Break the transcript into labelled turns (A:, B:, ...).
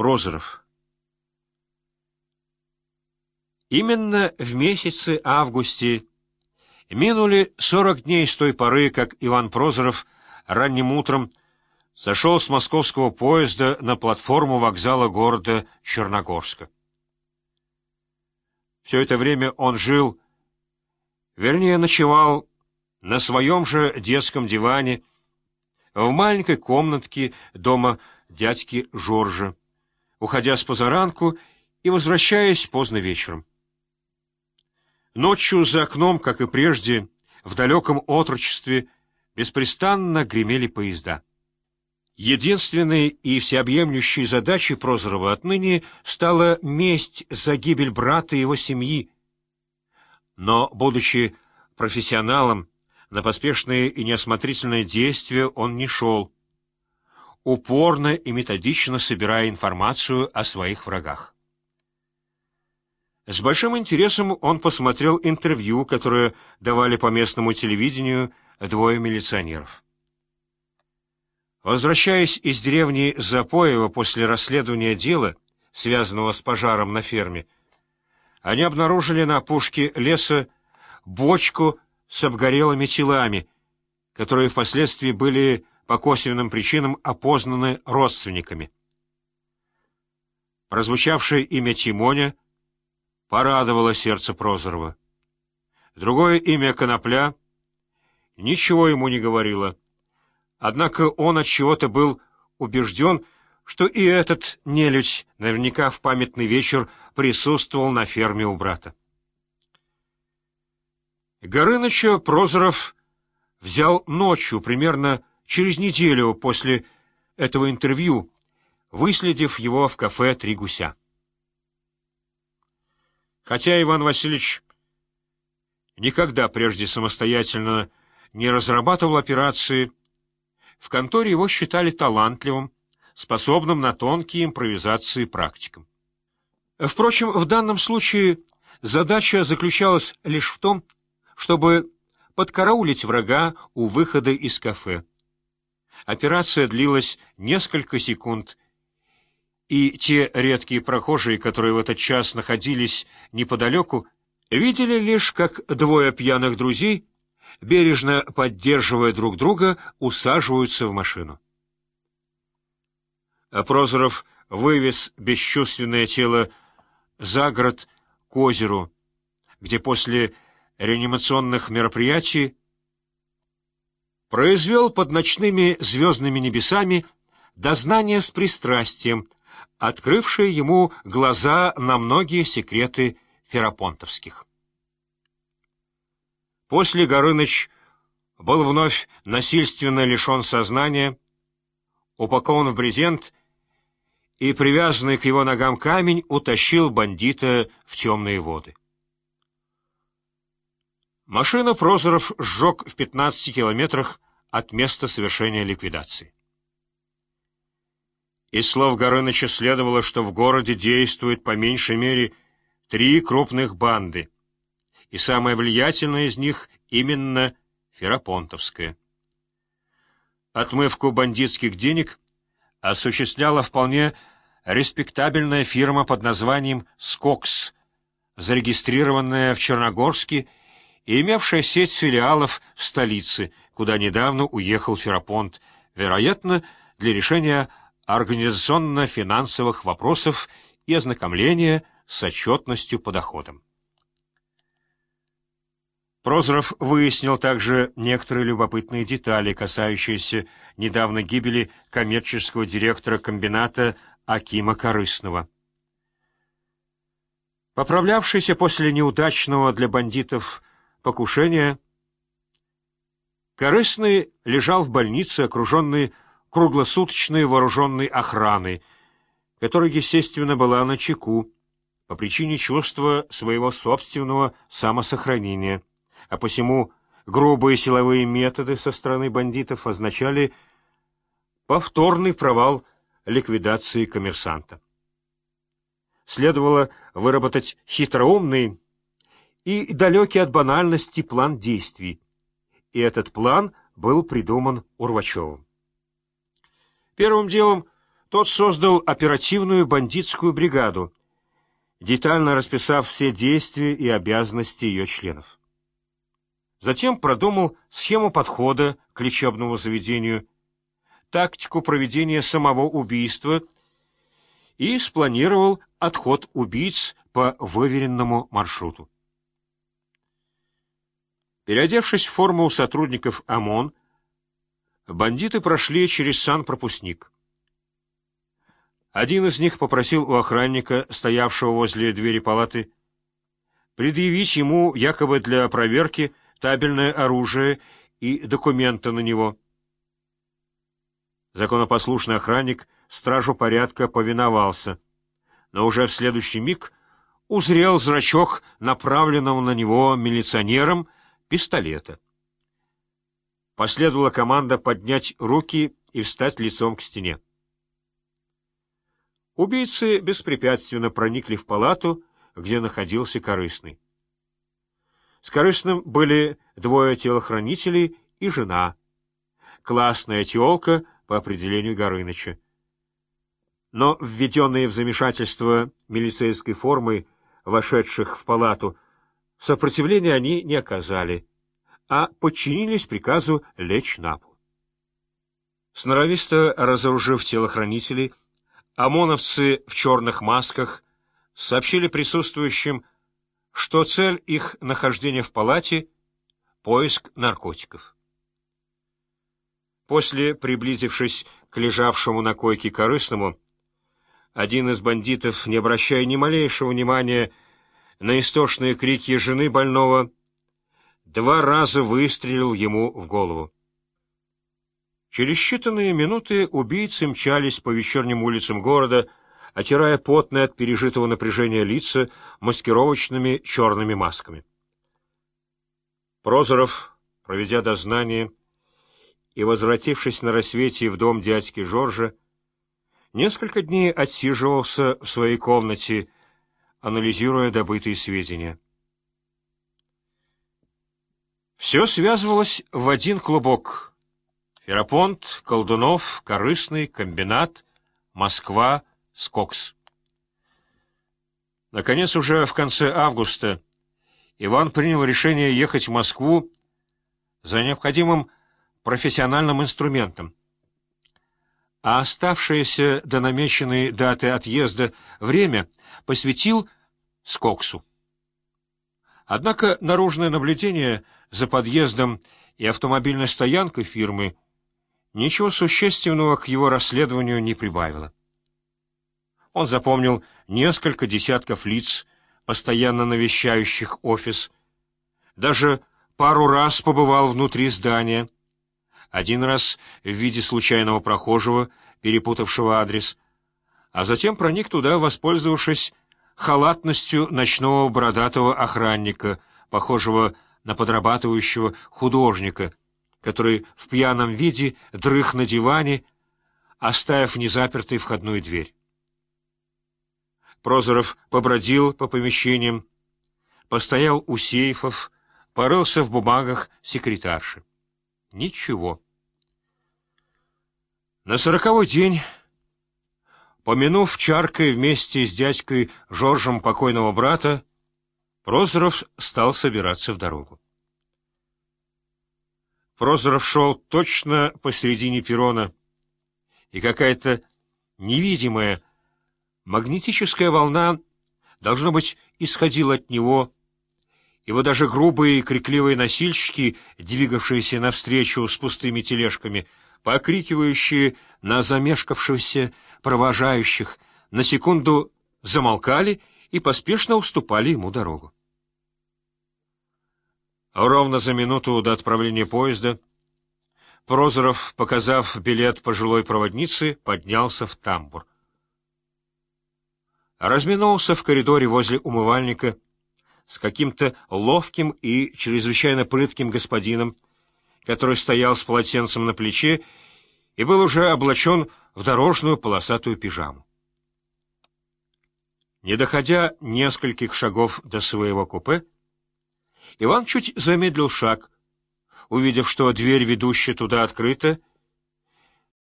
A: Прозоров. Именно в месяце августе минули 40 дней с той поры, как Иван Прозоров ранним утром сошел с московского поезда на платформу вокзала города Черногорска. Все это время он жил, вернее, ночевал на своем же детском диване в маленькой комнатке дома дядьки Жоржа, уходя с позаранку и возвращаясь поздно вечером. Ночью за окном, как и прежде, в далеком отрочестве, беспрестанно гремели поезда. Единственной и всеобъемлющей задачей Прозорова отныне стала месть за гибель брата и его семьи. Но, будучи профессионалом, на поспешные и неосмотрительные действия он не шел, упорно и методично собирая информацию о своих врагах. С большим интересом он посмотрел интервью, которое давали по местному телевидению двое милиционеров. Возвращаясь из деревни Запоева после расследования дела, связанного с пожаром на ферме, они обнаружили на опушке леса бочку с обгорелыми телами, которые впоследствии были по косвенным причинам опознаны родственниками. Прозвучавшее имя Тимоня порадовало сердце Прозорова. Другое имя Конопля ничего ему не говорило. Однако он от чего-то был убежден, что и этот нелюдь наверняка в памятный вечер присутствовал на ферме у брата. Горыныча Прозоров взял ночью, примерно через неделю после этого интервью, выследив его в кафе «Три гуся». Хотя Иван Васильевич никогда прежде самостоятельно не разрабатывал операции, в конторе его считали талантливым, способным на тонкие импровизации практиком. Впрочем, в данном случае задача заключалась лишь в том, чтобы подкараулить врага у выхода из кафе. Операция длилась несколько секунд, и те редкие прохожие, которые в этот час находились неподалеку, видели лишь, как двое пьяных друзей, бережно поддерживая друг друга, усаживаются в машину. Прозоров вывез бесчувственное тело за город к озеру, где после реанимационных мероприятий произвел под ночными звездными небесами дознание с пристрастием, открывшее ему глаза на многие секреты ферапонтовских. После Горыныч был вновь насильственно лишен сознания, упакован в брезент и привязанный к его ногам камень утащил бандита в темные воды. Машина Прозоров сжег в 15 километрах от места совершения ликвидации. Из слов Горыныча следовало, что в городе действует по меньшей мере три крупных банды, и самая влиятельная из них именно Ферапонтовская. Отмывку бандитских денег осуществляла вполне респектабельная фирма под названием «Скокс», зарегистрированная в Черногорске и имевшая сеть филиалов в столице, куда недавно уехал Ферапонт, вероятно, для решения организационно-финансовых вопросов и ознакомления с отчетностью по доходам. Прозоров выяснил также некоторые любопытные детали, касающиеся недавно гибели коммерческого директора комбината Акима Корыстного. Поправлявшийся после неудачного для бандитов покушения, Корыстный лежал в больнице, окруженный круглосуточной вооруженной охраны, которая, естественно, была на чеку по причине чувства своего собственного самосохранения, а посему грубые силовые методы со стороны бандитов означали повторный провал ликвидации коммерсанта. Следовало выработать хитроумный и далекий от банальности план действий, и этот план был придуман Урвачевым. Первым делом Тот создал оперативную бандитскую бригаду, детально расписав все действия и обязанности ее членов. Затем продумал схему подхода к лечебному заведению, тактику проведения самого убийства и спланировал отход убийц по выверенному маршруту. Переодевшись в форму сотрудников ОМОН, бандиты прошли через санпропускник. Один из них попросил у охранника, стоявшего возле двери палаты, предъявить ему якобы для проверки табельное оружие и документы на него. Законопослушный охранник стражу порядка повиновался, но уже в следующий миг узрел зрачок направленного на него милиционером пистолета. Последовала команда поднять руки и встать лицом к стене. Убийцы беспрепятственно проникли в палату, где находился Корыстный. С Корыстным были двое телохранителей и жена, классная теолка по определению Горыныча. Но введенные в замешательство милицейской формы, вошедших в палату, сопротивления они не оказали, а подчинились приказу лечь на пол. Сноровисто разоружив телохранителей, ОМОНовцы в черных масках сообщили присутствующим, что цель их нахождения в палате — поиск наркотиков. После, приблизившись к лежавшему на койке корыстному, один из бандитов, не обращая ни малейшего внимания на истошные крики жены больного, два раза выстрелил ему в голову. Через считанные минуты убийцы мчались по вечерним улицам города, отирая потные от пережитого напряжения лица маскировочными черными масками. Прозоров, проведя дознание и возвратившись на рассвете в дом дядьки Жоржа, несколько дней отсиживался в своей комнате, анализируя добытые сведения. Все связывалось в один клубок — Ферапонт, Колдунов, Корыстный, Комбинат, Москва, Скокс. Наконец, уже в конце августа Иван принял решение ехать в Москву за необходимым профессиональным инструментом, а оставшееся до намеченной даты отъезда время посвятил Скоксу. Однако наружное наблюдение за подъездом и автомобильной стоянкой фирмы – ничего существенного к его расследованию не прибавило. Он запомнил несколько десятков лиц, постоянно навещающих офис, даже пару раз побывал внутри здания, один раз в виде случайного прохожего, перепутавшего адрес, а затем проник туда, воспользовавшись халатностью ночного бородатого охранника, похожего на подрабатывающего художника, который в пьяном виде дрых на диване, оставив незапертой входную дверь. Прозоров побродил по помещениям, постоял у сейфов, порылся в бумагах секретарши. Ничего. На сороковой день, помянув чаркой вместе с дядькой Жоржем покойного брата, Прозоров стал собираться в дорогу. Прозоров шел точно посередине перрона, и какая-то невидимая магнетическая волна, должно быть, исходила от него, его даже грубые и крикливые носильщики, двигавшиеся навстречу с пустыми тележками, покрикивающие на замешкавшихся провожающих, на секунду замолкали и поспешно уступали ему дорогу. Ровно за минуту до отправления поезда Прозоров, показав билет пожилой проводнице, поднялся в тамбур. Разминулся в коридоре возле умывальника с каким-то ловким и чрезвычайно прытким господином, который стоял с полотенцем на плече и был уже облачен в дорожную полосатую пижаму. Не доходя нескольких шагов до своего купе, Иван чуть замедлил шаг, увидев, что дверь, ведущая туда, открыта,